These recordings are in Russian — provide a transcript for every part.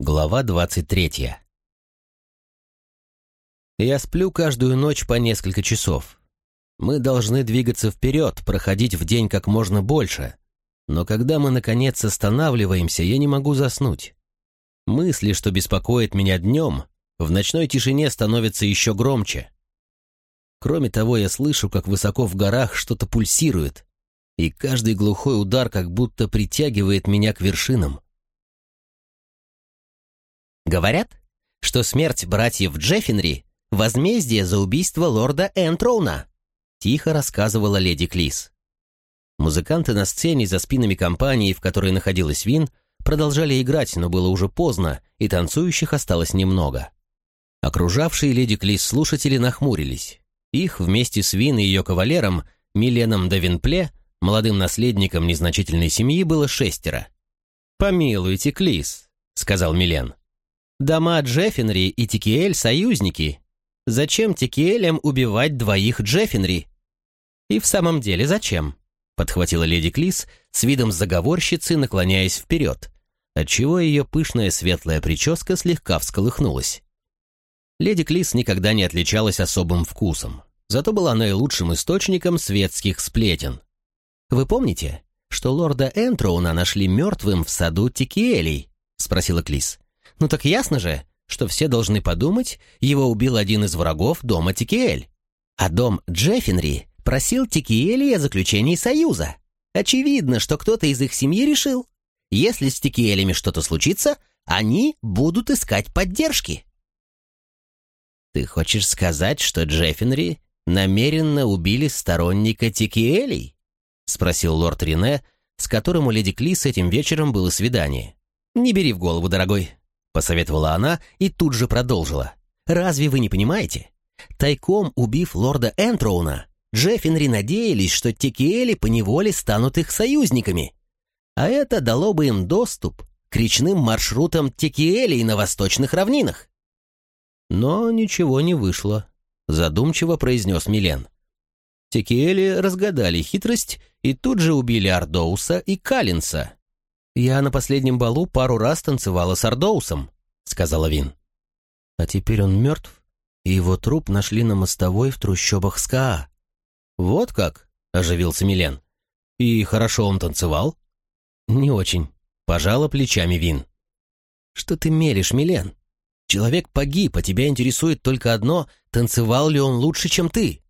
Глава двадцать третья. Я сплю каждую ночь по несколько часов. Мы должны двигаться вперед, проходить в день как можно больше. Но когда мы, наконец, останавливаемся, я не могу заснуть. Мысли, что беспокоит меня днем, в ночной тишине становятся еще громче. Кроме того, я слышу, как высоко в горах что-то пульсирует, и каждый глухой удар как будто притягивает меня к вершинам. Говорят, что смерть братьев Джеффинри — возмездие за убийство лорда Энтроуна, тихо рассказывала леди Клис. Музыканты на сцене за спинами компании, в которой находилась Вин, продолжали играть, но было уже поздно, и танцующих осталось немного. Окружавшие леди Клис слушатели нахмурились. Их вместе с Вин и ее кавалером, Миленом Давинпле, молодым наследником незначительной семьи, было шестеро. «Помилуйте, Клис», — сказал Милен. Дома Джеффинри и Тикиэль — союзники. Зачем Тикиэлям убивать двоих Джеффинри? И в самом деле зачем? Подхватила леди Клис с видом заговорщицы, наклоняясь вперед, отчего ее пышная светлая прическа слегка всколыхнулась. Леди Клис никогда не отличалась особым вкусом, зато была наилучшим источником светских сплетен. «Вы помните, что лорда Энтроуна нашли мертвым в саду Тикиэлей?» — спросила Клис. Ну так ясно же, что все должны подумать, его убил один из врагов дома Тикиэль. А дом Джеффинри просил Тикиэли о заключении союза. Очевидно, что кто-то из их семьи решил, если с Тикиэлями что-то случится, они будут искать поддержки. Ты хочешь сказать, что Джеффинри намеренно убили сторонника Тикиэлей? Спросил лорд Рене, с которым у леди Клис этим вечером было свидание. Не бери в голову, дорогой посоветовала она и тут же продолжила. «Разве вы не понимаете? Тайком убив лорда Энтроуна, Джеффинри надеялись, что Текиэли поневоле станут их союзниками. А это дало бы им доступ к речным маршрутам Текиэлей на восточных равнинах. Но ничего не вышло, задумчиво произнес Милен. Текиэли разгадали хитрость и тут же убили Ардоуса и Калинса, «Я на последнем балу пару раз танцевала с Ардоусом», — сказала Вин. «А теперь он мертв, и его труп нашли на мостовой в трущобах скаа». «Вот как?» — оживился Милен. «И хорошо он танцевал?» «Не очень», — пожала плечами Вин. «Что ты мелешь, Милен? Человек погиб, а тебя интересует только одно — танцевал ли он лучше, чем ты?»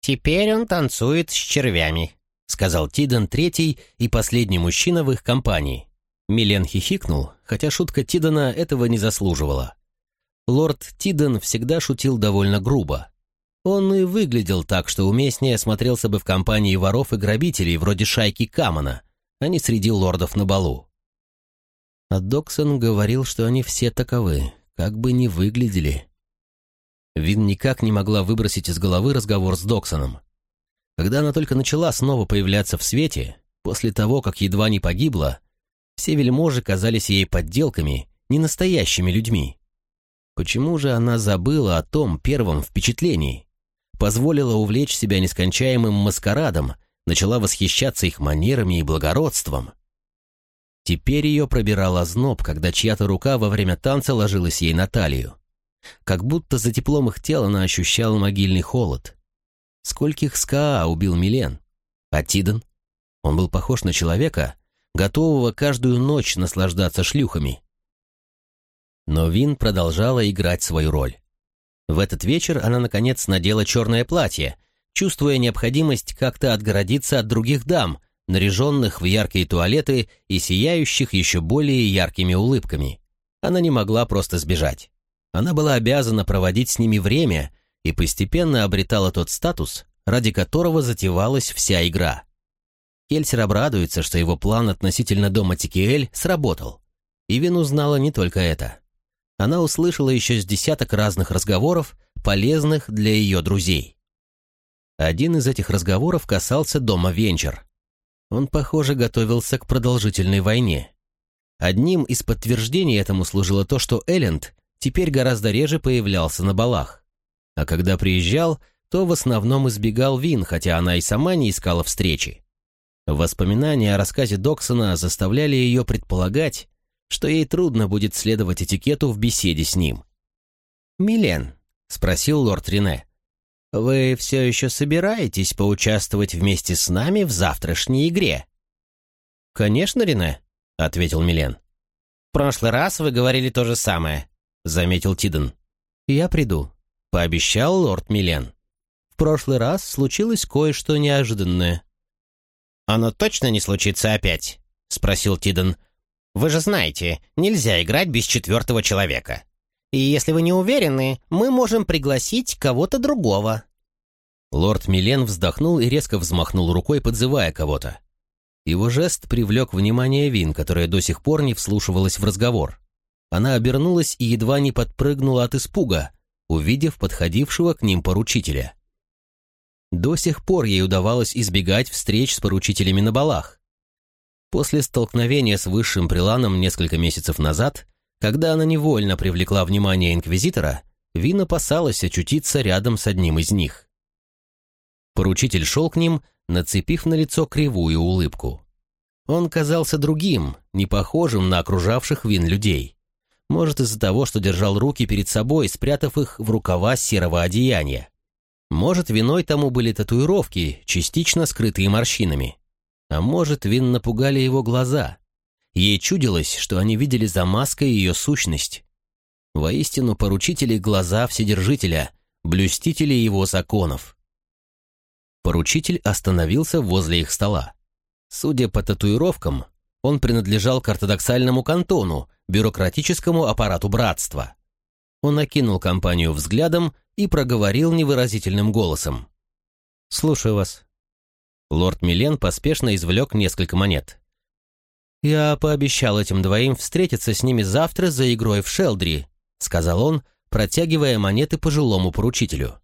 «Теперь он танцует с червями», — сказал Тиден третий и последний мужчина в их компании. Милен хихикнул, хотя шутка Тидена этого не заслуживала. Лорд Тиден всегда шутил довольно грубо. Он и выглядел так, что уместнее смотрелся бы в компании воров и грабителей вроде шайки Камана, а не среди лордов на балу. А Доксон говорил, что они все таковы, как бы ни выглядели. Вин никак не могла выбросить из головы разговор с Доксоном. Когда она только начала снова появляться в свете, после того, как едва не погибла, все вельможи казались ей подделками, не настоящими людьми. Почему же она забыла о том первом впечатлении? Позволила увлечь себя нескончаемым маскарадом, начала восхищаться их манерами и благородством. Теперь ее пробирал озноб, когда чья-то рука во время танца ложилась ей на талию. Как будто за теплом их тела она ощущала могильный холод. Скольких СКА убил Милен? А Тиден? Он был похож на человека, готового каждую ночь наслаждаться шлюхами. Но Вин продолжала играть свою роль. В этот вечер она, наконец, надела черное платье, чувствуя необходимость как-то отгородиться от других дам, наряженных в яркие туалеты и сияющих еще более яркими улыбками. Она не могла просто сбежать. Она была обязана проводить с ними время и постепенно обретала тот статус, ради которого затевалась вся игра. Кельсер обрадуется, что его план относительно дома Тикиэль сработал. И Вин узнала не только это. Она услышала еще с десяток разных разговоров, полезных для ее друзей. Один из этих разговоров касался дома Венчер. Он, похоже, готовился к продолжительной войне. Одним из подтверждений этому служило то, что Элленд теперь гораздо реже появлялся на балах а когда приезжал, то в основном избегал Вин, хотя она и сама не искала встречи. Воспоминания о рассказе Доксона заставляли ее предполагать, что ей трудно будет следовать этикету в беседе с ним. «Милен», — спросил лорд Рене, — «вы все еще собираетесь поучаствовать вместе с нами в завтрашней игре?» «Конечно, Рене», — ответил Милен. «В прошлый раз вы говорили то же самое», — заметил Тиден. «Я приду», — пообещал лорд Милен. «В прошлый раз случилось кое-что неожиданное». «Оно точно не случится опять?» — спросил Тиден. «Вы же знаете, нельзя играть без четвертого человека. И если вы не уверены, мы можем пригласить кого-то другого». Лорд Милен вздохнул и резко взмахнул рукой, подзывая кого-то. Его жест привлек внимание Вин, которая до сих пор не вслушивалась в разговор. Она обернулась и едва не подпрыгнула от испуга, увидев подходившего к ним поручителя. До сих пор ей удавалось избегать встреч с поручителями на балах. После столкновения с высшим приланом несколько месяцев назад, когда она невольно привлекла внимание инквизитора, Вин опасалась очутиться рядом с одним из них. Поручитель шел к ним, нацепив на лицо кривую улыбку. Он казался другим, не похожим на окружавших Вин людей. Может, из-за того, что держал руки перед собой, спрятав их в рукава серого одеяния. Может, виной тому были татуировки, частично скрытые морщинами. А может, Вин напугали его глаза. Ей чудилось, что они видели за маской ее сущность. Воистину, поручители глаза Вседержителя, блюстители его законов. Поручитель остановился возле их стола. Судя по татуировкам, он принадлежал к ортодоксальному кантону, бюрократическому аппарату братства. Он окинул компанию взглядом и проговорил невыразительным голосом. «Слушаю вас». Лорд Милен поспешно извлек несколько монет. «Я пообещал этим двоим встретиться с ними завтра за игрой в Шелдри», сказал он, протягивая монеты пожилому поручителю.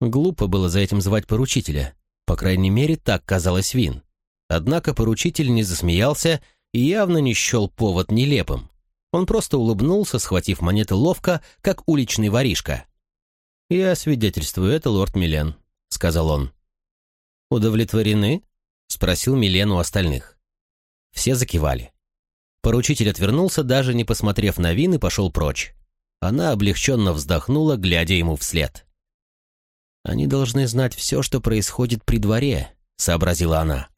Глупо было за этим звать поручителя. По крайней мере, так казалось Вин. Однако поручитель не засмеялся и явно не счел повод нелепым. Он просто улыбнулся, схватив монеты ловко, как уличный воришка. «Я свидетельствую это, лорд Милен», — сказал он. «Удовлетворены?» — спросил Милен у остальных. Все закивали. Поручитель отвернулся, даже не посмотрев на Вин, и пошел прочь. Она облегченно вздохнула, глядя ему вслед. «Они должны знать все, что происходит при дворе», — сообразила она.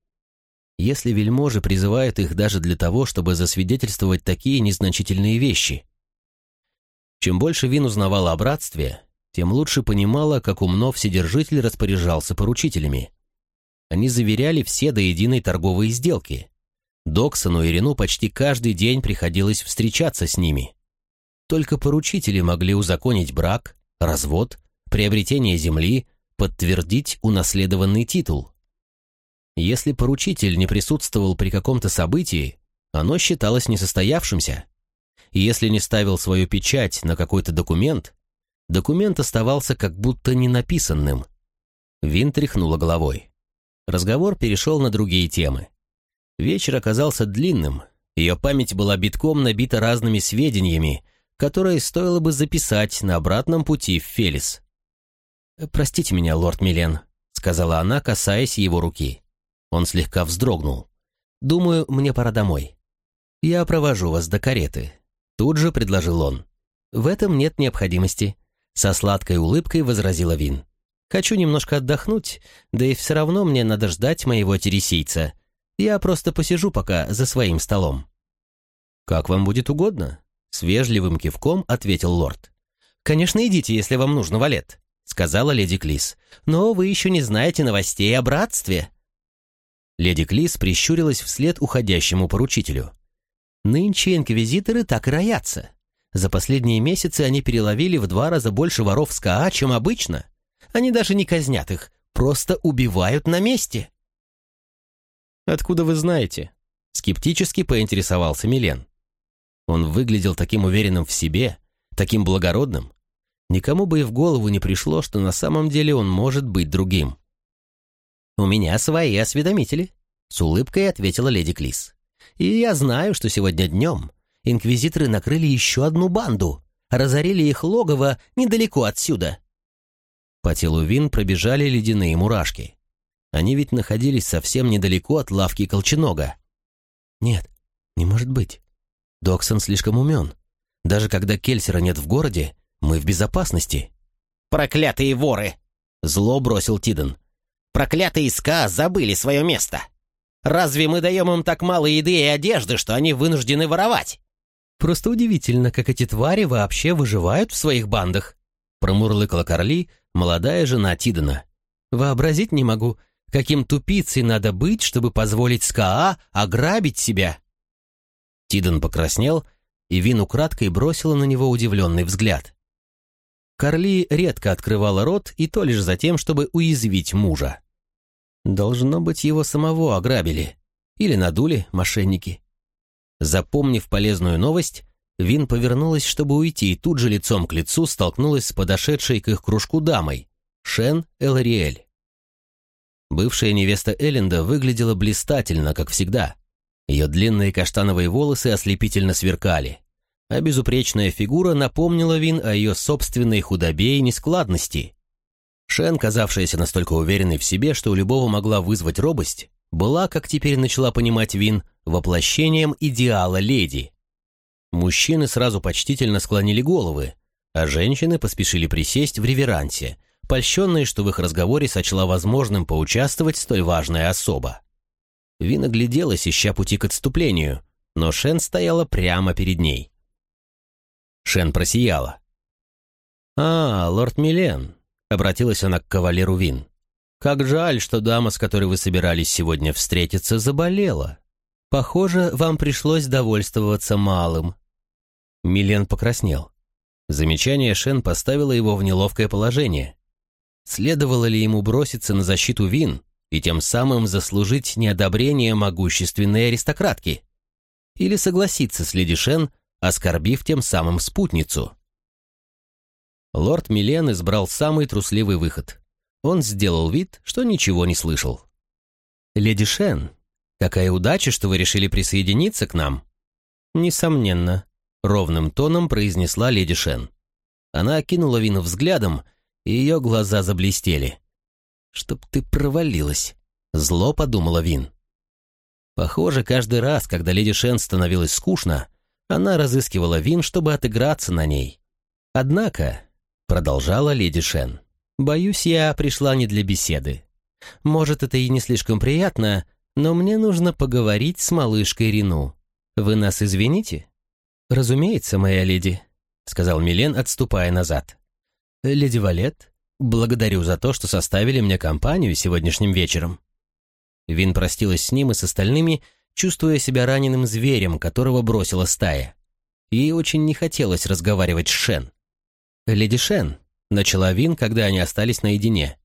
«Если вельможи призывают их даже для того, чтобы засвидетельствовать такие незначительные вещи». Чем больше Вин узнавала о братстве, тем лучше понимала, как умно Вседержитель распоряжался поручителями. Они заверяли все до единой торговые сделки. Доксону и Рену почти каждый день приходилось встречаться с ними. Только поручители могли узаконить брак, развод, приобретение земли, подтвердить унаследованный титул. Если поручитель не присутствовал при каком-то событии, оно считалось несостоявшимся. Если не ставил свою печать на какой-то документ, документ оставался как будто ненаписанным. Вин тряхнула головой. Разговор перешел на другие темы. Вечер оказался длинным, ее память была битком набита разными сведениями, которые стоило бы записать на обратном пути в Фелис. «Простите меня, лорд Милен», — сказала она, касаясь его руки. Он слегка вздрогнул. «Думаю, мне пора домой. Я провожу вас до кареты», — тут же предложил он. «В этом нет необходимости», — со сладкой улыбкой возразила Вин. «Хочу немножко отдохнуть, да и все равно мне надо ждать моего тересийца. Я просто посижу пока за своим столом». «Как вам будет угодно», — с вежливым кивком ответил лорд. «Конечно, идите, если вам нужно, Валет», — сказала леди Клис. «Но вы еще не знаете новостей о братстве». Леди Клис прищурилась вслед уходящему поручителю. «Нынче инквизиторы так и роятся. За последние месяцы они переловили в два раза больше воров с КАА, чем обычно. Они даже не казнят их, просто убивают на месте». «Откуда вы знаете?» — скептически поинтересовался Милен. Он выглядел таким уверенным в себе, таким благородным. Никому бы и в голову не пришло, что на самом деле он может быть другим. «У меня свои осведомители», — с улыбкой ответила леди Клис. «И я знаю, что сегодня днем инквизиторы накрыли еще одну банду, разорили их логово недалеко отсюда». По телу Вин пробежали ледяные мурашки. Они ведь находились совсем недалеко от лавки Колченога. «Нет, не может быть», Доксон слишком умен. Даже когда Кельсера нет в городе, мы в безопасности». «Проклятые воры!» — зло бросил Тиден. «Проклятые СКА забыли свое место. Разве мы даем им так мало еды и одежды, что они вынуждены воровать?» «Просто удивительно, как эти твари вообще выживают в своих бандах», — промурлыкала Карли, молодая жена Тидена. «Вообразить не могу, каким тупицей надо быть, чтобы позволить СКА ограбить себя». Тиден покраснел, и Вин украдкой бросила на него удивленный взгляд. Карли редко открывала рот, и то лишь за тем, чтобы уязвить мужа. Должно быть, его самого ограбили. Или надули мошенники. Запомнив полезную новость, Вин повернулась, чтобы уйти, и тут же лицом к лицу столкнулась с подошедшей к их кружку дамой, Шен Элариэль. Бывшая невеста Элленда выглядела блистательно, как всегда. Ее длинные каштановые волосы ослепительно сверкали, а безупречная фигура напомнила Вин о ее собственной худобе и нескладности. Шен, казавшаяся настолько уверенной в себе, что у любого могла вызвать робость, была, как теперь начала понимать Вин, воплощением идеала леди. Мужчины сразу почтительно склонили головы, а женщины поспешили присесть в реверансе, польщенные, что в их разговоре сочла возможным поучаствовать столь важная особа. Вин огляделась, ища пути к отступлению, но Шен стояла прямо перед ней. Шен просияла. «А, лорд Милен», — обратилась она к кавалеру Вин. «Как жаль, что дама, с которой вы собирались сегодня встретиться, заболела. Похоже, вам пришлось довольствоваться малым». Милен покраснел. Замечание Шен поставило его в неловкое положение. Следовало ли ему броситься на защиту Вин и тем самым заслужить неодобрение могущественной аристократки? Или согласиться с леди Шен, оскорбив тем самым спутницу? Лорд Милен избрал самый трусливый выход. Он сделал вид, что ничего не слышал. «Леди Шен, какая удача, что вы решили присоединиться к нам!» «Несомненно», — ровным тоном произнесла леди Шен. Она окинула Вину взглядом, и ее глаза заблестели. «Чтоб ты провалилась!» — зло подумала Вин. Похоже, каждый раз, когда леди Шен становилась скучно, она разыскивала Вин, чтобы отыграться на ней. Однако, Продолжала леди Шен. «Боюсь, я пришла не для беседы. Может, это и не слишком приятно, но мне нужно поговорить с малышкой Рину. Вы нас извините?» «Разумеется, моя леди», — сказал Милен, отступая назад. «Леди Валет, благодарю за то, что составили мне компанию сегодняшним вечером». Вин простилась с ним и с остальными, чувствуя себя раненым зверем, которого бросила стая. Ей очень не хотелось разговаривать с Шен. «Леди Шен», — начала Вин, когда они остались наедине.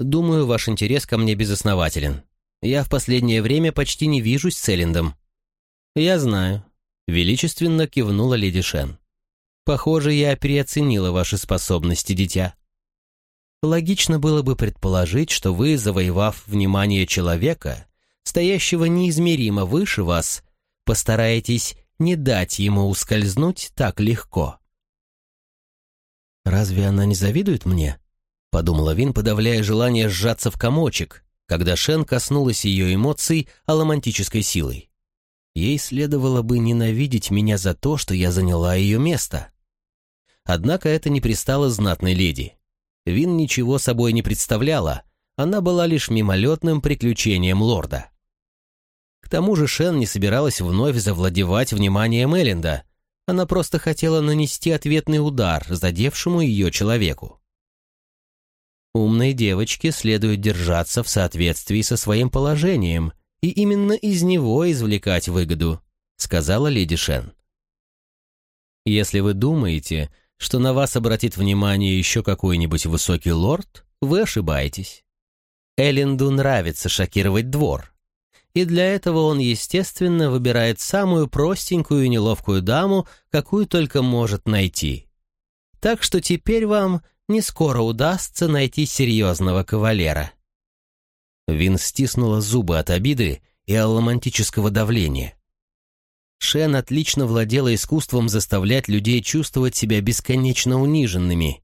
«Думаю, ваш интерес ко мне безоснователен. Я в последнее время почти не вижусь с Эллендом». «Я знаю», — величественно кивнула леди Шен. «Похоже, я переоценила ваши способности, дитя». Логично было бы предположить, что вы, завоевав внимание человека, стоящего неизмеримо выше вас, постараетесь не дать ему ускользнуть так легко. «Разве она не завидует мне?» — подумала Вин, подавляя желание сжаться в комочек, когда Шен коснулась ее эмоций аломантической силой. Ей следовало бы ненавидеть меня за то, что я заняла ее место. Однако это не пристало знатной леди. Вин ничего собой не представляла, она была лишь мимолетным приключением лорда. К тому же Шен не собиралась вновь завладевать вниманием Элленда, она просто хотела нанести ответный удар задевшему ее человеку. Умной девочке следует держаться в соответствии со своим положением и именно из него извлекать выгоду, сказала леди Шен. Если вы думаете, что на вас обратит внимание еще какой-нибудь высокий лорд, вы ошибаетесь. Элленду нравится шокировать двор, и для этого он, естественно, выбирает самую простенькую и неловкую даму, какую только может найти. Так что теперь вам не скоро удастся найти серьезного кавалера. Вин стиснула зубы от обиды и алломантического давления. Шен отлично владела искусством заставлять людей чувствовать себя бесконечно униженными.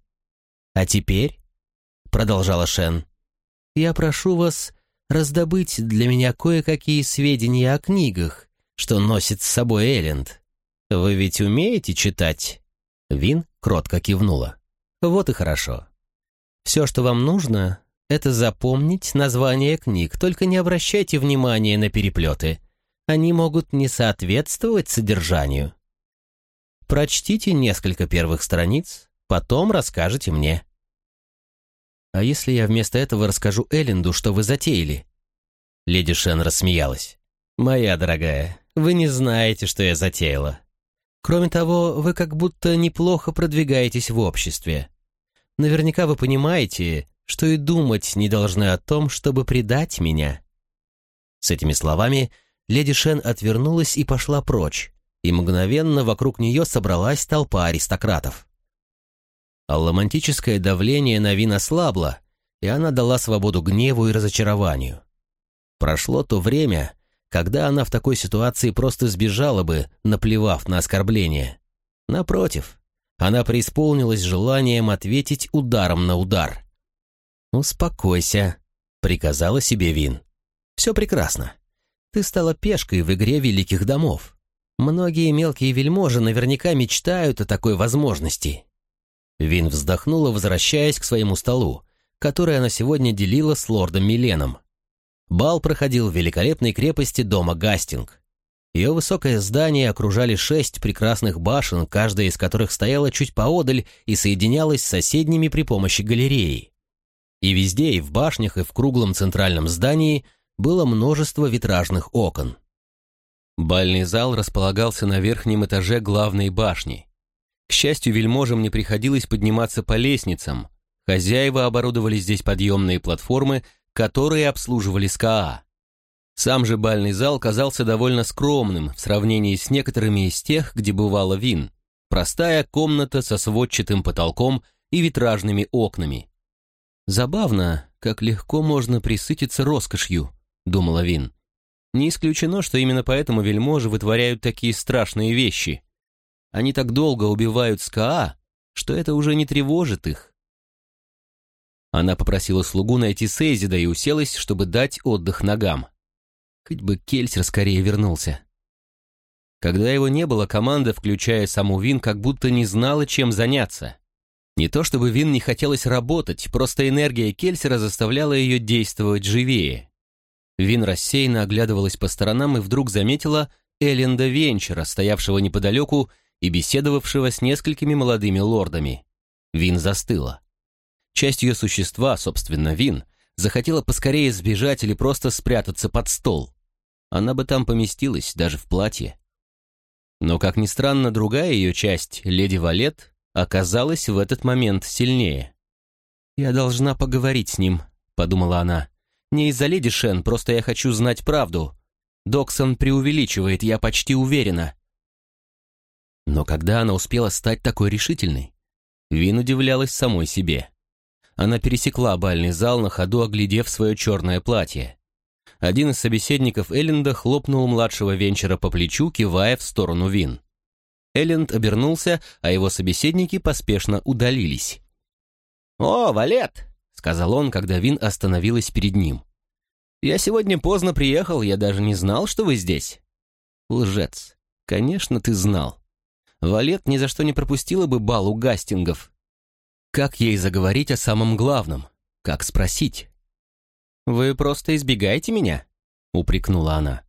«А теперь», — продолжала Шен, — «я прошу вас раздобыть для меня кое-какие сведения о книгах, что носит с собой Элленд. «Вы ведь умеете читать?» Вин кротко кивнула. «Вот и хорошо. Все, что вам нужно, это запомнить название книг, только не обращайте внимания на переплеты. Они могут не соответствовать содержанию. Прочтите несколько первых страниц, потом расскажете мне». «А если я вместо этого расскажу Элленду, что вы затеяли?» Леди Шен рассмеялась. «Моя дорогая, вы не знаете, что я затеяла. Кроме того, вы как будто неплохо продвигаетесь в обществе. Наверняка вы понимаете, что и думать не должны о том, чтобы предать меня». С этими словами леди Шен отвернулась и пошла прочь, и мгновенно вокруг нее собралась толпа аристократов. Алламантическое давление на Вин ослабло, и она дала свободу гневу и разочарованию. Прошло то время, когда она в такой ситуации просто сбежала бы, наплевав на оскорбление. Напротив, она преисполнилась желанием ответить ударом на удар. «Успокойся», — приказала себе Вин. «Все прекрасно. Ты стала пешкой в игре великих домов. Многие мелкие вельможи наверняка мечтают о такой возможности. Вин вздохнула, возвращаясь к своему столу, который она сегодня делила с лордом Миленом. Бал проходил в великолепной крепости дома Гастинг. Ее высокое здание окружали шесть прекрасных башен, каждая из которых стояла чуть поодаль и соединялась с соседними при помощи галереи. И везде, и в башнях, и в круглом центральном здании было множество витражных окон. Бальный зал располагался на верхнем этаже главной башни, счастью, вельможам не приходилось подниматься по лестницам. Хозяева оборудовали здесь подъемные платформы, которые обслуживали СКА. Сам же бальный зал казался довольно скромным в сравнении с некоторыми из тех, где бывало вин. Простая комната со сводчатым потолком и витражными окнами. «Забавно, как легко можно присытиться роскошью», — думала Вин. «Не исключено, что именно поэтому вельможи вытворяют такие страшные вещи. Они так долго убивают СКА, что это уже не тревожит их. Она попросила слугу найти Сейзида и уселась, чтобы дать отдых ногам. Хоть бы Кельсер скорее вернулся. Когда его не было, команда, включая саму Вин, как будто не знала, чем заняться. Не то чтобы Вин не хотелось работать, просто энергия Кельсера заставляла ее действовать живее. Вин рассеянно оглядывалась по сторонам и вдруг заметила Элленда Венчера, стоявшего неподалеку и беседовавшего с несколькими молодыми лордами. Вин застыла. Часть ее существа, собственно, Вин, захотела поскорее сбежать или просто спрятаться под стол. Она бы там поместилась, даже в платье. Но, как ни странно, другая ее часть, леди Валет, оказалась в этот момент сильнее. «Я должна поговорить с ним», — подумала она. «Не из-за леди Шен, просто я хочу знать правду. Доксон преувеличивает, я почти уверена. Но когда она успела стать такой решительной? Вин удивлялась самой себе. Она пересекла бальный зал на ходу, оглядев свое черное платье. Один из собеседников Элленда хлопнул младшего Венчера по плечу, кивая в сторону Вин. Элленд обернулся, а его собеседники поспешно удалились. «О, Валет!» — сказал он, когда Вин остановилась перед ним. «Я сегодня поздно приехал, я даже не знал, что вы здесь». «Лжец. Конечно, ты знал. Валет ни за что не пропустила бы бал у Гастингов. Как ей заговорить о самом главном? Как спросить? «Вы просто избегаете меня?» — упрекнула она.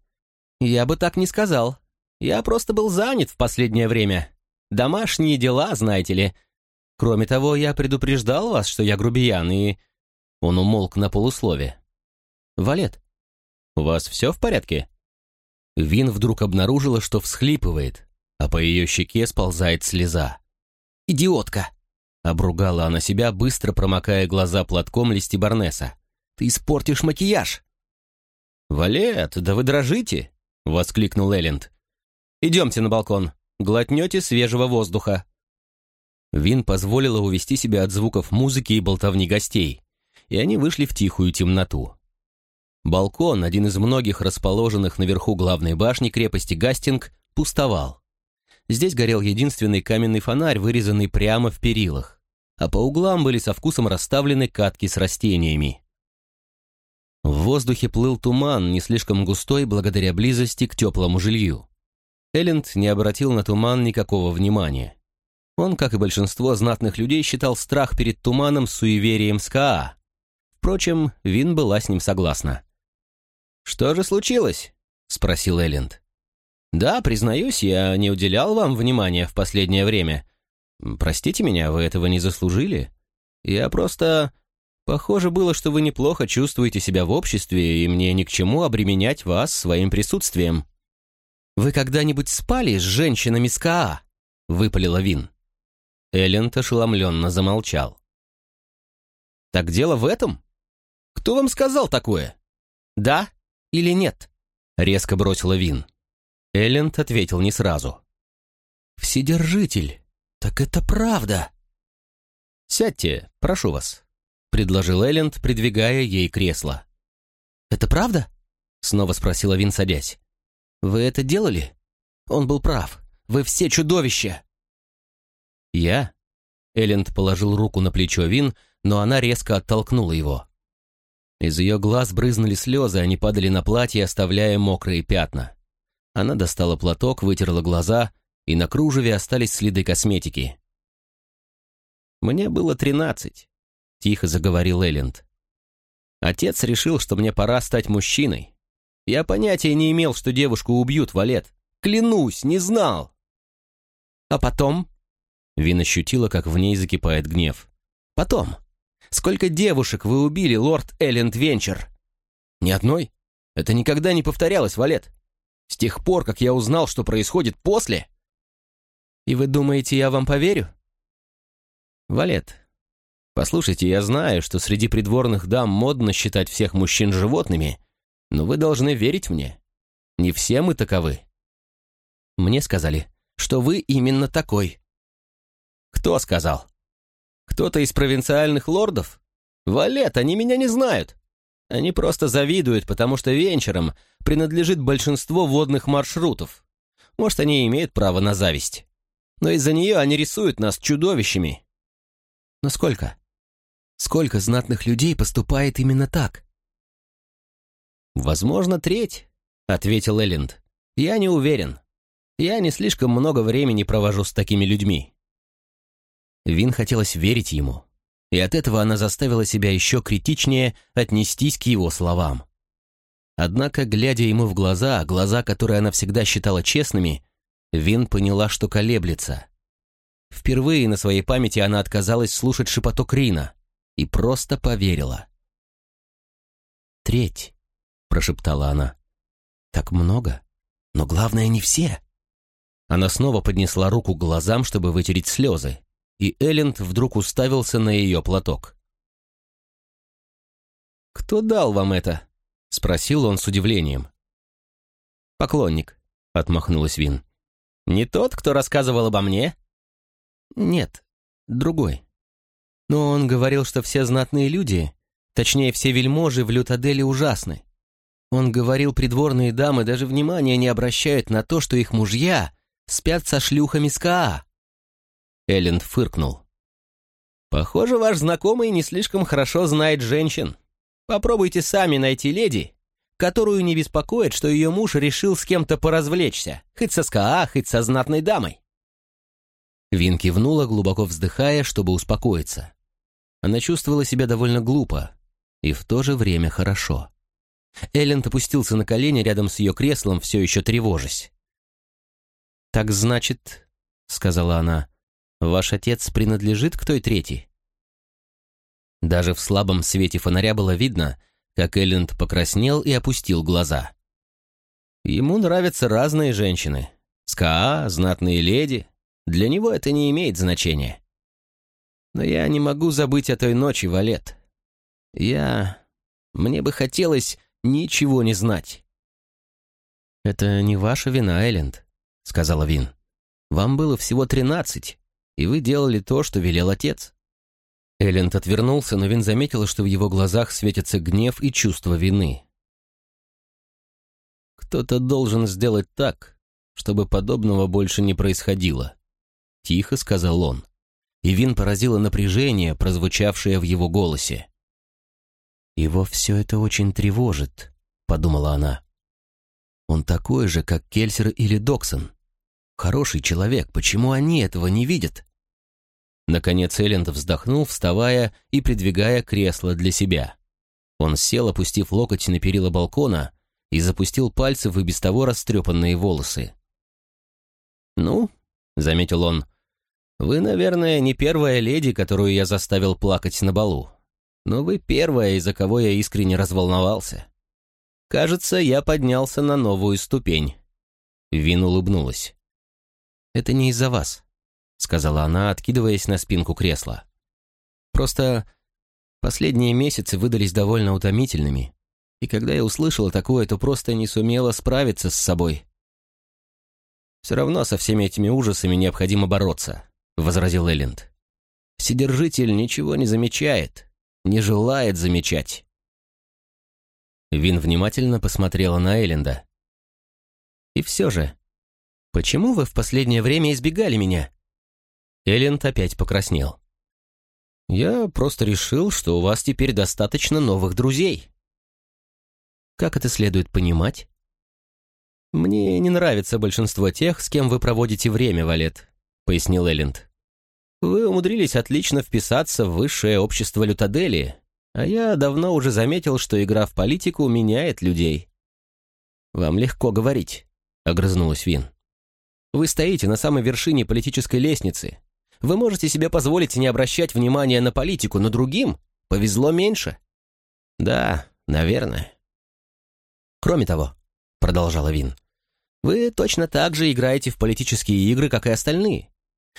«Я бы так не сказал. Я просто был занят в последнее время. Домашние дела, знаете ли. Кроме того, я предупреждал вас, что я грубиян, и...» Он умолк на полуслове. «Валет, у вас все в порядке?» Вин вдруг обнаружила, что всхлипывает, а по ее щеке сползает слеза. «Идиотка!» — обругала она себя, быстро промокая глаза платком листи Барнеса. «Ты испортишь макияж!» «Валет, да вы дрожите!» — воскликнул Элленд. «Идемте на балкон, глотнете свежего воздуха». Вин позволила увести себя от звуков музыки и болтовни гостей, и они вышли в тихую темноту. Балкон, один из многих расположенных наверху главной башни крепости Гастинг, пустовал. Здесь горел единственный каменный фонарь, вырезанный прямо в перилах, а по углам были со вкусом расставлены катки с растениями. В воздухе плыл туман, не слишком густой благодаря близости к теплому жилью. Элленд не обратил на туман никакого внимания. Он, как и большинство знатных людей, считал страх перед туманом суеверием СКА. Впрочем, Вин была с ним согласна. «Что же случилось?» — спросил Элленд. «Да, признаюсь, я не уделял вам внимания в последнее время. Простите меня, вы этого не заслужили. Я просто... Похоже было, что вы неплохо чувствуете себя в обществе, и мне ни к чему обременять вас своим присутствием». «Вы когда-нибудь спали с женщинами с КА?» — выпалила Вин. Элленд ошеломленно замолчал. «Так дело в этом? Кто вам сказал такое? Да или нет?» — резко бросила Вин. Элленд ответил не сразу. «Вседержитель, так это правда!» «Сядьте, прошу вас», — предложил Элленд, придвигая ей кресло. «Это правда?» — снова спросила Вин, садясь. «Вы это делали?» «Он был прав. Вы все чудовища!» «Я?» Элленд положил руку на плечо Вин, но она резко оттолкнула его. Из ее глаз брызнули слезы, они падали на платье, оставляя мокрые пятна. Она достала платок, вытерла глаза, и на кружеве остались следы косметики. «Мне было тринадцать», — тихо заговорил Элленд. «Отец решил, что мне пора стать мужчиной. Я понятия не имел, что девушку убьют, Валет. Клянусь, не знал!» «А потом?» Вин ощутила, как в ней закипает гнев. «Потом. Сколько девушек вы убили, лорд Элленд Венчер?» «Ни одной. Это никогда не повторялось, Валет. С тех пор, как я узнал, что происходит после...» «И вы думаете, я вам поверю?» «Валет, послушайте, я знаю, что среди придворных дам модно считать всех мужчин животными, но вы должны верить мне. Не все мы таковы». «Мне сказали, что вы именно такой», кто сказал? Кто-то из провинциальных лордов? Валет, они меня не знают. Они просто завидуют, потому что венчерам принадлежит большинство водных маршрутов. Может, они имеют право на зависть. Но из-за нее они рисуют нас чудовищами. Но сколько? Сколько знатных людей поступает именно так? «Возможно, треть», — ответил Элленд. «Я не уверен. Я не слишком много времени провожу с такими людьми. Вин хотелось верить ему, и от этого она заставила себя еще критичнее отнестись к его словам. Однако, глядя ему в глаза, глаза, которые она всегда считала честными, Вин поняла, что колеблется. Впервые на своей памяти она отказалась слушать шепоток Рина и просто поверила. «Треть», — прошептала она. «Так много, но главное не все». Она снова поднесла руку к глазам, чтобы вытереть слезы и Элленд вдруг уставился на ее платок. «Кто дал вам это?» — спросил он с удивлением. «Поклонник», — отмахнулась Вин. «Не тот, кто рассказывал обо мне?» «Нет, другой. Но он говорил, что все знатные люди, точнее, все вельможи в Лютаделе ужасны. Он говорил, придворные дамы даже внимания не обращают на то, что их мужья спят со шлюхами с Каа. Элленд фыркнул. «Похоже, ваш знакомый не слишком хорошо знает женщин. Попробуйте сами найти леди, которую не беспокоит, что ее муж решил с кем-то поразвлечься, хоть со СКА, хоть со знатной дамой». Вин кивнула, глубоко вздыхая, чтобы успокоиться. Она чувствовала себя довольно глупо и в то же время хорошо. Элленд опустился на колени рядом с ее креслом, все еще тревожась. «Так значит», — сказала она, Ваш отец принадлежит к той третьей?» Даже в слабом свете фонаря было видно, как Элленд покраснел и опустил глаза. Ему нравятся разные женщины. СКА, знатные леди. Для него это не имеет значения. Но я не могу забыть о той ночи, Валет. Я... Мне бы хотелось ничего не знать. «Это не ваша вина, Элленд», — сказала Вин. «Вам было всего тринадцать, и вы делали то, что велел отец». Элленд отвернулся, но Вин заметила, что в его глазах светятся гнев и чувство вины. «Кто-то должен сделать так, чтобы подобного больше не происходило», — тихо сказал он. И Вин поразило напряжение, прозвучавшее в его голосе. «Его все это очень тревожит», — подумала она. «Он такой же, как Кельсер или Доксон, Хороший человек, почему они этого не видят? Наконец Элленд вздохнул, вставая и придвигая кресло для себя. Он сел, опустив локоть на перила балкона, и запустил пальцы в и без того растрепанные волосы. «Ну», — заметил он, — «вы, наверное, не первая леди, которую я заставил плакать на балу, но вы первая, из-за кого я искренне разволновался. Кажется, я поднялся на новую ступень». Вин улыбнулась. «Это не из-за вас», — сказала она, откидываясь на спинку кресла. «Просто последние месяцы выдались довольно утомительными, и когда я услышала такое, то просто не сумела справиться с собой». «Все равно со всеми этими ужасами необходимо бороться», — возразил Элленд. «Вседержитель ничего не замечает, не желает замечать». Вин внимательно посмотрела на Элленда. «И все же, почему вы в последнее время избегали меня?» Элленд опять покраснел. «Я просто решил, что у вас теперь достаточно новых друзей». «Как это следует понимать?» «Мне не нравится большинство тех, с кем вы проводите время, Валет», — пояснил Элленд. «Вы умудрились отлично вписаться в высшее общество Лютадели, а я давно уже заметил, что игра в политику меняет людей». «Вам легко говорить», — огрызнулась Вин. «Вы стоите на самой вершине политической лестницы, вы можете себе позволить не обращать внимания на политику, но другим повезло меньше. Да, наверное. Кроме того, продолжала Вин, вы точно так же играете в политические игры, как и остальные.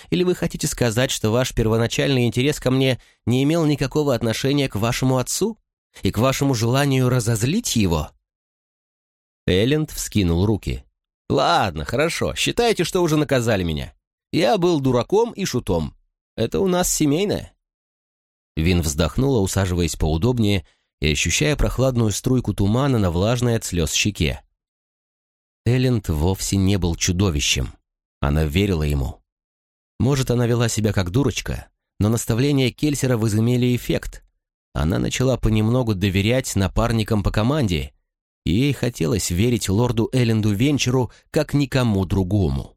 Или вы хотите сказать, что ваш первоначальный интерес ко мне не имел никакого отношения к вашему отцу и к вашему желанию разозлить его?» Элленд вскинул руки. «Ладно, хорошо, считайте, что уже наказали меня. Я был дураком и шутом. Это у нас семейное». Вин вздохнула, усаживаясь поудобнее и ощущая прохладную струйку тумана на влажной от слез щеке. Элленд вовсе не был чудовищем. Она верила ему. Может, она вела себя как дурочка, но наставления Кельсера возымели эффект. Она начала понемногу доверять напарникам по команде, и ей хотелось верить лорду Элленду Венчеру как никому другому.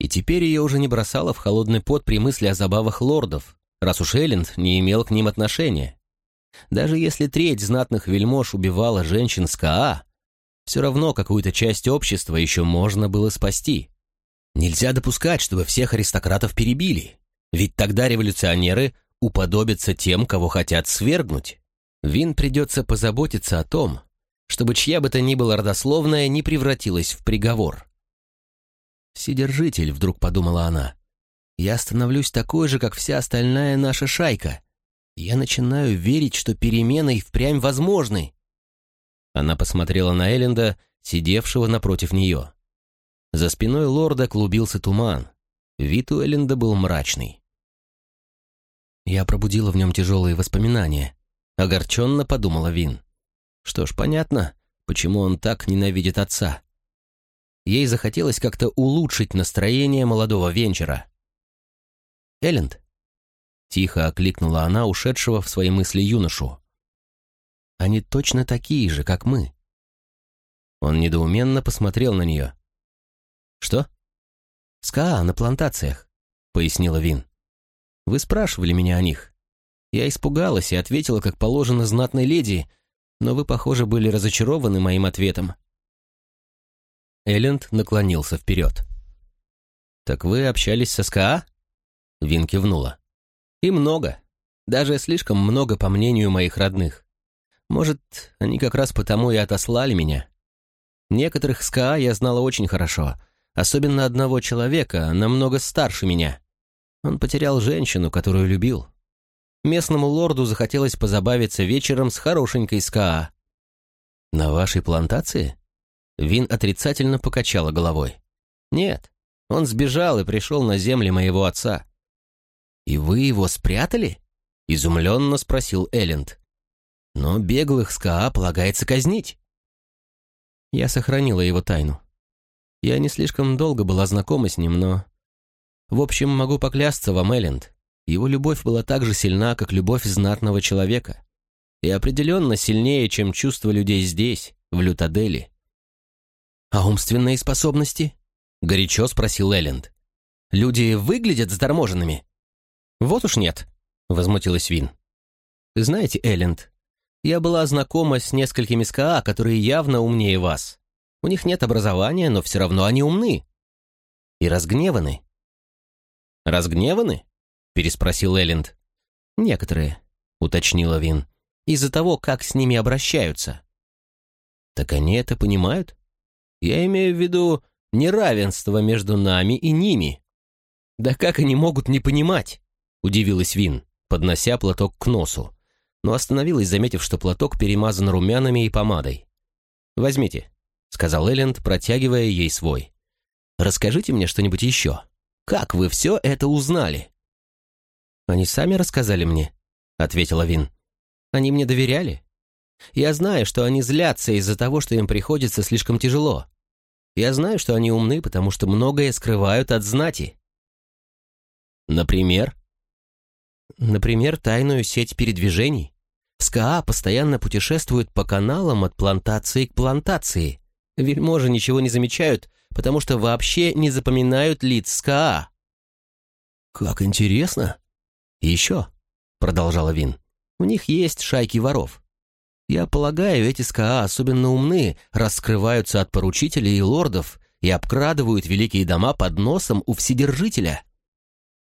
И теперь ее уже не бросало в холодный пот при мысли о забавах лордов, раз уж Элленд не имел к ним отношения. Даже если треть знатных вельмож убивала женщин с КАА, все равно какую-то часть общества еще можно было спасти. Нельзя допускать, чтобы всех аристократов перебили, ведь тогда революционеры уподобятся тем, кого хотят свергнуть. Вин придется позаботиться о том, чтобы чья бы то ни была родословная не превратилась в приговор. «Вседержитель», — вдруг подумала она. «Я становлюсь такой же, как вся остальная наша шайка. Я начинаю верить, что перемены и впрямь возможны». Она посмотрела на Элленда, сидевшего напротив нее. За спиной лорда клубился туман. Вид у Элленда был мрачный. Я пробудила в нем тяжелые воспоминания. Огорченно подумала Вин. Что ж, понятно, почему он так ненавидит отца. Ей захотелось как-то улучшить настроение молодого венчера. «Элленд?» Тихо окликнула она ушедшего в свои мысли юношу. «Они точно такие же, как мы». Он недоуменно посмотрел на нее. «Что?» «СКА на плантациях», — пояснила Вин. «Вы спрашивали меня о них. Я испугалась и ответила, как положено знатной леди, но вы, похоже, были разочарованы моим ответом. Элленд наклонился вперед. «Так вы общались со СКА?» Вин кивнула. «И много. Даже слишком много, по мнению моих родных. Может, они как раз потому и отослали меня. Некоторых СКА я знала очень хорошо, особенно одного человека, намного старше меня. Он потерял женщину, которую любил. Местному лорду захотелось позабавиться вечером с хорошенькой СКА. «На вашей плантации?» Вин отрицательно покачала головой. «Нет, он сбежал и пришел на земли моего отца». «И вы его спрятали?» — изумленно спросил Элленд. «Но беглых с КАА полагается казнить». Я сохранила его тайну. Я не слишком долго была знакома с ним, но... В общем, могу поклясться вам, Элленд. Его любовь была так же сильна, как любовь знатного человека. И определенно сильнее, чем чувства людей здесь, в Лютадели. «А умственные способности?» горячо спросил Элленд. «Люди выглядят заторможенными?» «Вот уж нет», — возмутилась Вин. «Знаете, Элленд, я была знакома с несколькими СКА, которые явно умнее вас. У них нет образования, но все равно они умны. И разгневаны». «Разгневаны?» — переспросил Элленд. «Некоторые», — уточнила Вин, — «из-за того, как с ними обращаются». «Так они это понимают? Я имею в виду неравенство между нами и ними». «Да как они могут не понимать?» — удивилась Вин, поднося платок к носу, но остановилась, заметив, что платок перемазан румянами и помадой. «Возьмите», — сказал Элленд, протягивая ей свой. «Расскажите мне что-нибудь еще. Как вы все это узнали?» «Они сами рассказали мне», — ответила Вин. «Они мне доверяли. Я знаю, что они злятся из-за того, что им приходится слишком тяжело. Я знаю, что они умны, потому что многое скрывают от знати». «Например?» «Например, тайную сеть передвижений. СКА постоянно путешествуют по каналам от плантации к плантации. Вельможи ничего не замечают, потому что вообще не запоминают лиц СКА». «Как интересно!» «И еще», — продолжала Вин, — «у них есть шайки воров. Я полагаю, эти СКА особенно умны, раскрываются от поручителей и лордов и обкрадывают великие дома под носом у вседержителя».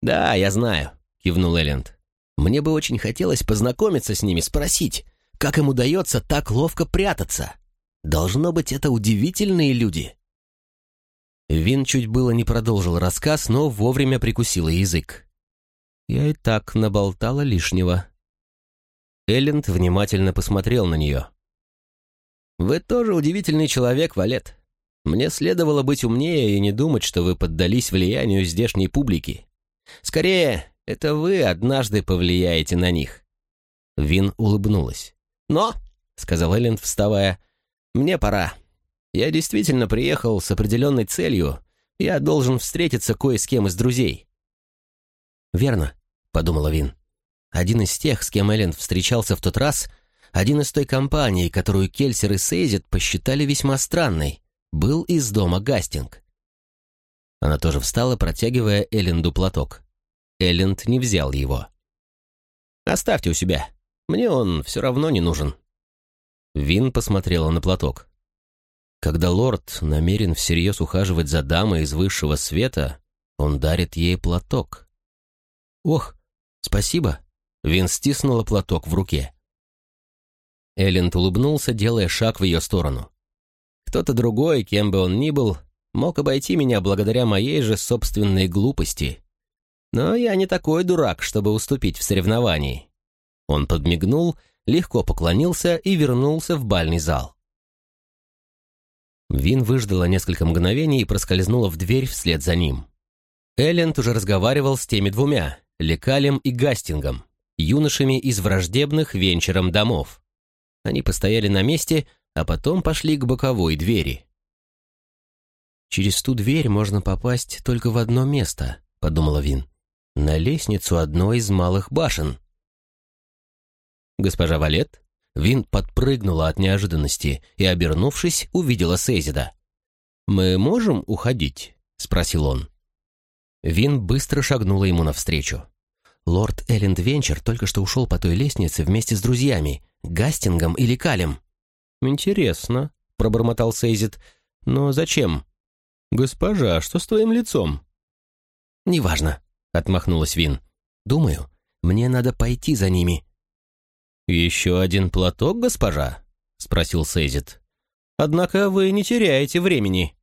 «Да, я знаю», — кивнул Элленд. «Мне бы очень хотелось познакомиться с ними, спросить, как им удается так ловко прятаться. Должно быть, это удивительные люди». Вин чуть было не продолжил рассказ, но вовремя прикусила язык. Я и так наболтала лишнего. Элленд внимательно посмотрел на нее. «Вы тоже удивительный человек, Валет. Мне следовало быть умнее и не думать, что вы поддались влиянию здешней публики. Скорее, это вы однажды повлияете на них». Вин улыбнулась. «Но», — сказал Элленд, вставая, — «мне пора. Я действительно приехал с определенной целью. Я должен встретиться кое с кем из друзей». «Верно», — подумала Вин. «Один из тех, с кем Элленд встречался в тот раз, один из той компании, которую Кельсер и Сейзит посчитали весьма странной, был из дома Гастинг». Она тоже встала, протягивая Элленду платок. Элленд не взял его. «Оставьте у себя. Мне он все равно не нужен». Вин посмотрела на платок. Когда лорд намерен всерьез ухаживать за дамой из высшего света, он дарит ей платок. «Ох, «Спасибо». Вин стиснула платок в руке. Элленд улыбнулся, делая шаг в ее сторону. «Кто-то другой, кем бы он ни был, мог обойти меня благодаря моей же собственной глупости. Но я не такой дурак, чтобы уступить в соревновании». Он подмигнул, легко поклонился и вернулся в бальный зал. Вин выждала несколько мгновений и проскользнула в дверь вслед за ним. Элленд уже разговаривал с теми двумя, Лекалем и Гастингом, юношами из враждебных венчером домов. Они постояли на месте, а потом пошли к боковой двери. «Через ту дверь можно попасть только в одно место», — подумала Вин. «На лестницу одной из малых башен». Госпожа Валет, Вин подпрыгнула от неожиданности и, обернувшись, увидела Сейзида. «Мы можем уходить?» — спросил он. Вин быстро шагнула ему навстречу. Лорд Элленд Венчер только что ушел по той лестнице вместе с друзьями, Гастингом или Калем. «Интересно», — пробормотал Сейзит. «Но зачем?» «Госпожа, что с твоим лицом?» «Неважно», — отмахнулась Вин. «Думаю, мне надо пойти за ними». «Еще один платок, госпожа?» — спросил Сейзит. «Однако вы не теряете времени».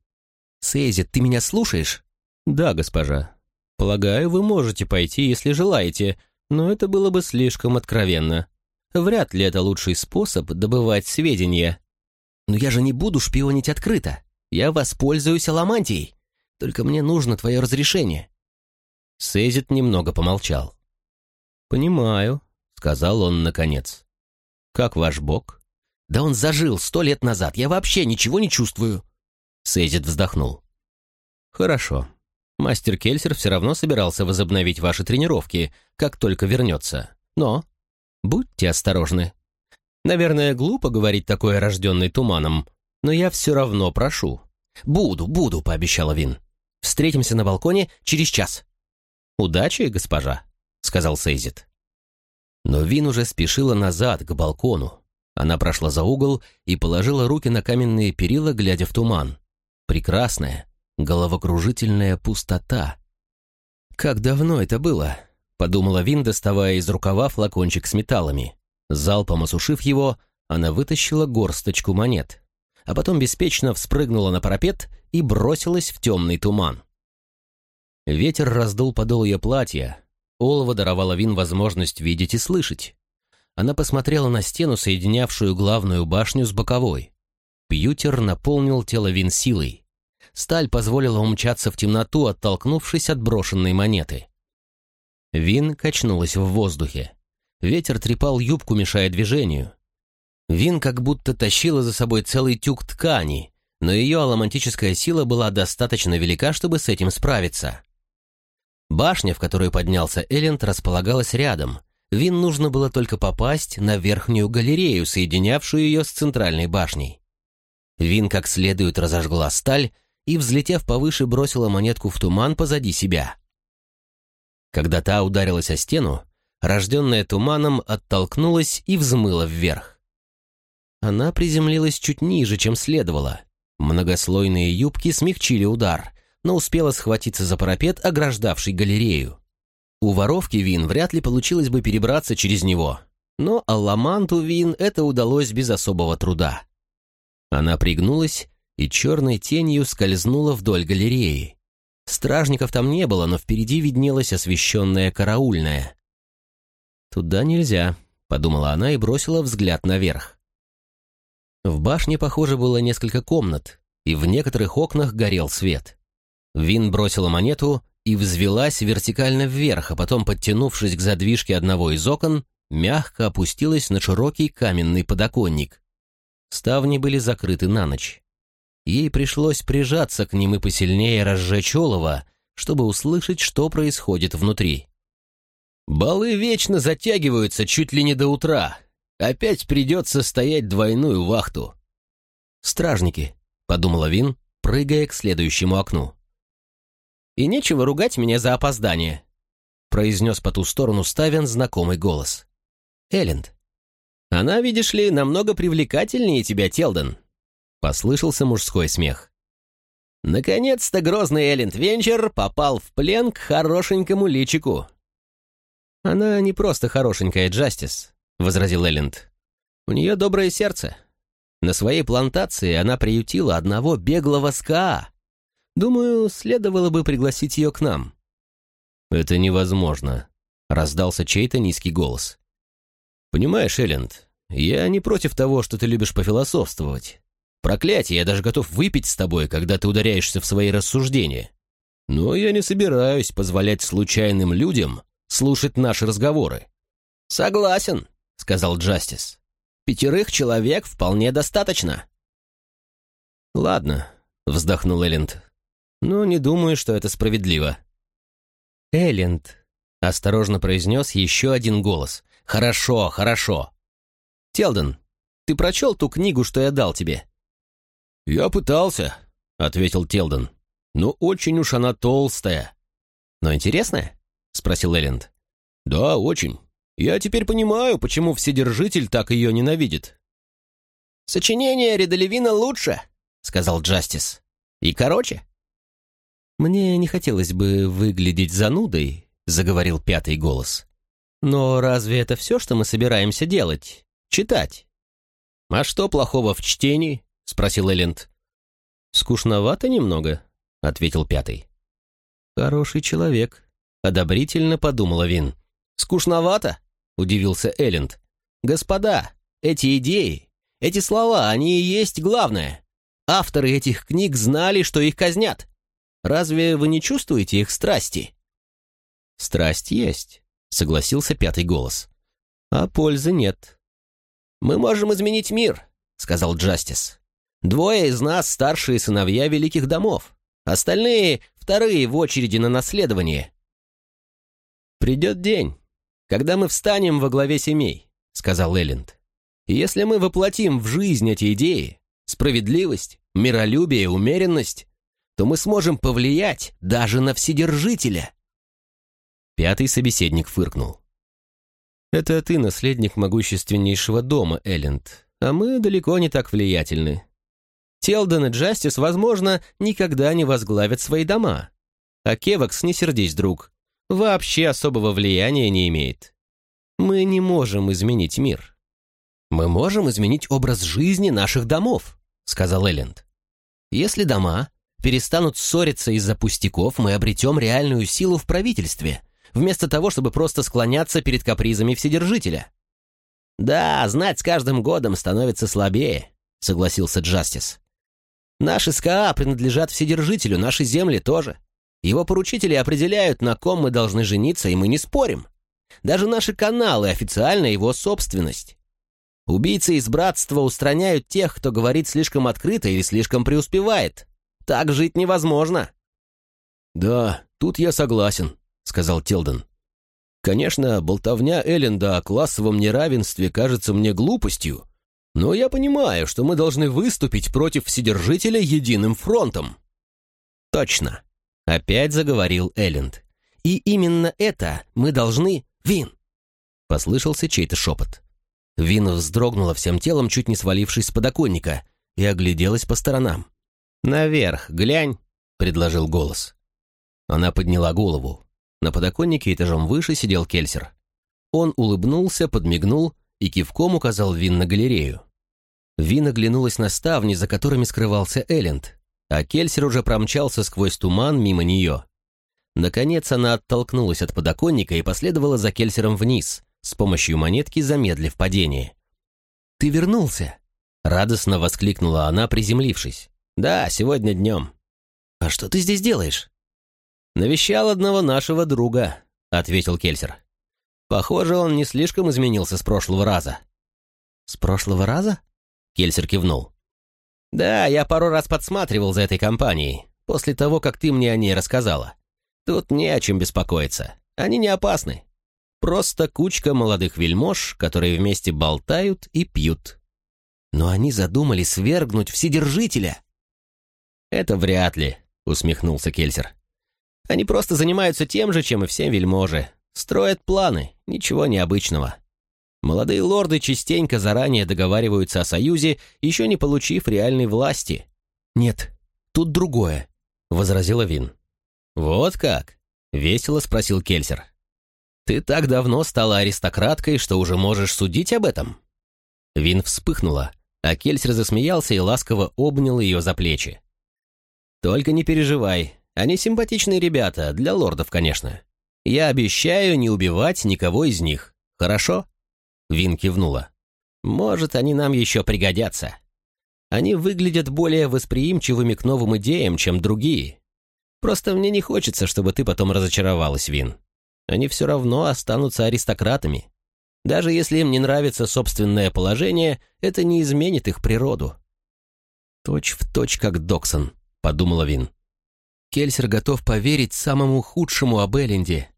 «Сейзит, ты меня слушаешь?» «Да, госпожа. Полагаю, вы можете пойти, если желаете, но это было бы слишком откровенно. Вряд ли это лучший способ добывать сведения». «Но я же не буду шпионить открыто. Я воспользуюсь аламантией. Только мне нужно твое разрешение». Сейзит немного помолчал. «Понимаю», — сказал он наконец. «Как ваш бог?» «Да он зажил сто лет назад. Я вообще ничего не чувствую». Сейзит вздохнул. «Хорошо. Мастер Кельсер все равно собирался возобновить ваши тренировки, как только вернется. Но будьте осторожны. Наверное, глупо говорить такое рожденный туманом, но я все равно прошу. «Буду, буду», — пообещала Вин. Встретимся на балконе через час». «Удачи, госпожа», — сказал Сейзит. Но Вин уже спешила назад, к балкону. Она прошла за угол и положила руки на каменные перила, глядя в туман. Прекрасная, головокружительная пустота. «Как давно это было?» — подумала Вин, доставая из рукава флакончик с металлами. Залпом осушив его, она вытащила горсточку монет, а потом беспечно вспрыгнула на парапет и бросилась в темный туман. Ветер раздул подол ее платья, Олова даровала Вин возможность видеть и слышать. Она посмотрела на стену, соединявшую главную башню с боковой. Пьютер наполнил тело Вин силой. Сталь позволила умчаться в темноту, оттолкнувшись от брошенной монеты. Вин качнулась в воздухе. Ветер трепал юбку, мешая движению. Вин как будто тащила за собой целый тюк ткани, но ее аламантическая сила была достаточно велика, чтобы с этим справиться. Башня, в которую поднялся Элленд, располагалась рядом. Вин нужно было только попасть на верхнюю галерею, соединявшую ее с центральной башней. Вин как следует разожгла сталь и, взлетев повыше, бросила монетку в туман позади себя. Когда та ударилась о стену, рожденная туманом оттолкнулась и взмыла вверх. Она приземлилась чуть ниже, чем следовало. Многослойные юбки смягчили удар, но успела схватиться за парапет, ограждавший галерею. У воровки Вин вряд ли получилось бы перебраться через него, но Алламанту Вин это удалось без особого труда. Она пригнулась и черной тенью скользнула вдоль галереи. Стражников там не было, но впереди виднелась освещенная караульная. «Туда нельзя», — подумала она и бросила взгляд наверх. В башне, похоже, было несколько комнат, и в некоторых окнах горел свет. Вин бросила монету и взвелась вертикально вверх, а потом, подтянувшись к задвижке одного из окон, мягко опустилась на широкий каменный подоконник. Ставни были закрыты на ночь. Ей пришлось прижаться к ним и посильнее разжечь олово, чтобы услышать, что происходит внутри. «Балы вечно затягиваются чуть ли не до утра. Опять придется стоять двойную вахту». «Стражники», — подумала Вин, прыгая к следующему окну. И нечего ругать меня за опоздание», — произнес по ту сторону Ставен знакомый голос. «Элленд». «Она, видишь ли, намного привлекательнее тебя, Телден», — послышался мужской смех. Наконец-то грозный Элленд Венчер попал в плен к хорошенькому личику. «Она не просто хорошенькая, Джастис», — возразил Элленд. «У нее доброе сердце. На своей плантации она приютила одного беглого СКА, Думаю, следовало бы пригласить ее к нам». «Это невозможно», — раздался чей-то низкий голос. «Понимаешь, Элленд, я не против того, что ты любишь пофилософствовать. Проклятие, я даже готов выпить с тобой, когда ты ударяешься в свои рассуждения. Но я не собираюсь позволять случайным людям слушать наши разговоры». «Согласен», — сказал Джастис. «Пятерых человек вполне достаточно». «Ладно», — вздохнул Элленд но не думаю, что это справедливо». «Элленд», — осторожно произнес еще один голос. «Хорошо, хорошо». «Телден, ты прочел ту книгу, что я дал тебе?» «Я пытался», — ответил Телден. «Но очень уж она толстая». «Но интересная?» — спросил Элленд. «Да, очень. Я теперь понимаю, почему Вседержитель так ее ненавидит». «Сочинение Редолевина лучше», — сказал Джастис. «И короче». «Мне не хотелось бы выглядеть занудой», — заговорил пятый голос. «Но разве это все, что мы собираемся делать? Читать?» «А что плохого в чтении?» — спросил Элленд. «Скучновато немного», — ответил пятый. «Хороший человек», — одобрительно подумала Вин. «Скучновато?» — удивился Элленд. «Господа, эти идеи, эти слова, они и есть главное. Авторы этих книг знали, что их казнят. Разве вы не чувствуете их страсти?» «Страсть есть», — согласился пятый голос. «А пользы нет». «Мы можем изменить мир», — сказал Джастис. «Двое из нас старшие сыновья великих домов, остальные — вторые в очереди на наследование». «Придет день, когда мы встанем во главе семей», — сказал Элленд. «И если мы воплотим в жизнь эти идеи, справедливость, миролюбие, умеренность, то мы сможем повлиять даже на Вседержителя». Пятый собеседник фыркнул. «Это ты наследник могущественнейшего дома, Элленд, а мы далеко не так влиятельны. Телден и Джастис, возможно, никогда не возглавят свои дома. А Кевакс, не сердись, друг, вообще особого влияния не имеет. Мы не можем изменить мир. Мы можем изменить образ жизни наших домов, сказал Элленд. Если дома перестанут ссориться из-за пустяков, мы обретем реальную силу в правительстве, вместо того, чтобы просто склоняться перед капризами Вседержителя. «Да, знать с каждым годом становится слабее», — согласился Джастис. «Наши СКА принадлежат Вседержителю, наши земли тоже. Его поручители определяют, на ком мы должны жениться, и мы не спорим. Даже наши каналы официально его собственность. Убийцы из братства устраняют тех, кто говорит слишком открыто или слишком преуспевает. Так жить невозможно. «Да, тут я согласен», — сказал Телден. «Конечно, болтовня Элленда о классовом неравенстве кажется мне глупостью, но я понимаю, что мы должны выступить против Вседержителя единым фронтом». «Точно», — опять заговорил Элленд. «И именно это мы должны «Вин!» — послышался чей-то шепот. Вин вздрогнула всем телом, чуть не свалившись с подоконника, и огляделась по сторонам. «Наверх, глянь!» — предложил голос. Она подняла голову. На подоконнике этажом выше сидел Кельсер. Он улыбнулся, подмигнул и кивком указал Вин на галерею. Вин оглянулась на ставни, за которыми скрывался Элленд, а Кельсер уже промчался сквозь туман мимо нее. Наконец она оттолкнулась от подоконника и последовала за Кельсером вниз, с помощью монетки замедлив падение. «Ты вернулся!» — радостно воскликнула она, приземлившись. «Да, сегодня днем». «А что ты здесь делаешь?» «Навещал одного нашего друга», — ответил Кельсер. «Похоже, он не слишком изменился с прошлого раза». «С прошлого раза?» — Кельсер кивнул. «Да, я пару раз подсматривал за этой компанией, после того, как ты мне о ней рассказала. Тут не о чем беспокоиться. Они не опасны. Просто кучка молодых вельмож, которые вместе болтают и пьют. Но они задумали свергнуть Вседержителя. «Это вряд ли», — усмехнулся Кельсер. «Они просто занимаются тем же, чем и все вельможи. Строят планы, ничего необычного. Молодые лорды частенько заранее договариваются о союзе, еще не получив реальной власти». «Нет, тут другое», — возразила Вин. «Вот как?» — весело спросил Кельсер. «Ты так давно стала аристократкой, что уже можешь судить об этом?» Вин вспыхнула, а Кельсер засмеялся и ласково обнял ее за плечи. «Только не переживай, они симпатичные ребята, для лордов, конечно. Я обещаю не убивать никого из них, хорошо?» Вин кивнула. «Может, они нам еще пригодятся. Они выглядят более восприимчивыми к новым идеям, чем другие, Просто мне не хочется, чтобы ты потом разочаровалась, Вин. Они все равно останутся аристократами. Даже если им не нравится собственное положение, это не изменит их природу. «Точь в точь, как Доксон», — подумала Вин. Кельсер готов поверить самому худшему об Элленде.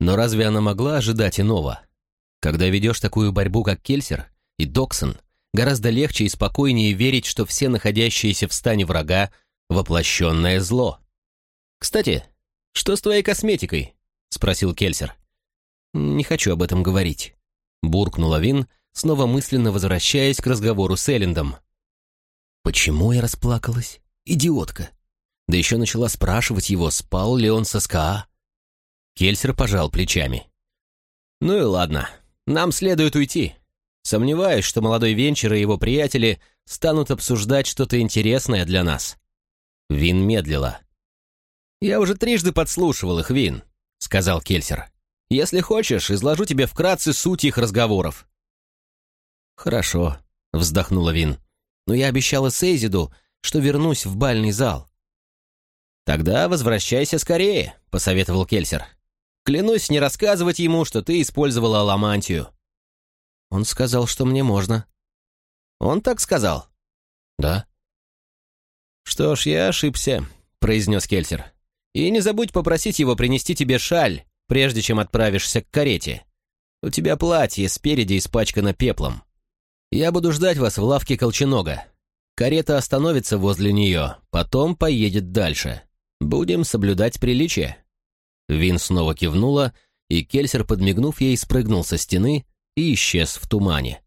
Но разве она могла ожидать иного? Когда ведешь такую борьбу, как Кельсер и Доксон, гораздо легче и спокойнее верить, что все находящиеся в стане врага — воплощенное зло. «Кстати, что с твоей косметикой?» — спросил Кельсер. «Не хочу об этом говорить», — буркнула Вин, снова мысленно возвращаясь к разговору с Эллендом. «Почему я расплакалась? Идиотка!» Да еще начала спрашивать его, спал ли он со СКА. Кельсер пожал плечами. «Ну и ладно, нам следует уйти. Сомневаюсь, что молодой Венчер и его приятели станут обсуждать что-то интересное для нас». Вин медлила. «Я уже трижды подслушивал их, Вин», — сказал Кельсер. «Если хочешь, изложу тебе вкратце суть их разговоров». «Хорошо», — вздохнула Вин. «Но я обещала Сейзиду, что вернусь в бальный зал». «Тогда возвращайся скорее», — посоветовал Кельсер. «Клянусь не рассказывать ему, что ты использовала аламантию». «Он сказал, что мне можно». «Он так сказал?» «Да». «Что ж, я ошибся», — произнес Кельсер. И не забудь попросить его принести тебе шаль, прежде чем отправишься к карете. У тебя платье спереди испачкано пеплом. Я буду ждать вас в лавке Колченога. Карета остановится возле нее, потом поедет дальше. Будем соблюдать приличие». Вин снова кивнула, и Кельсер, подмигнув ей, спрыгнул со стены и исчез в тумане.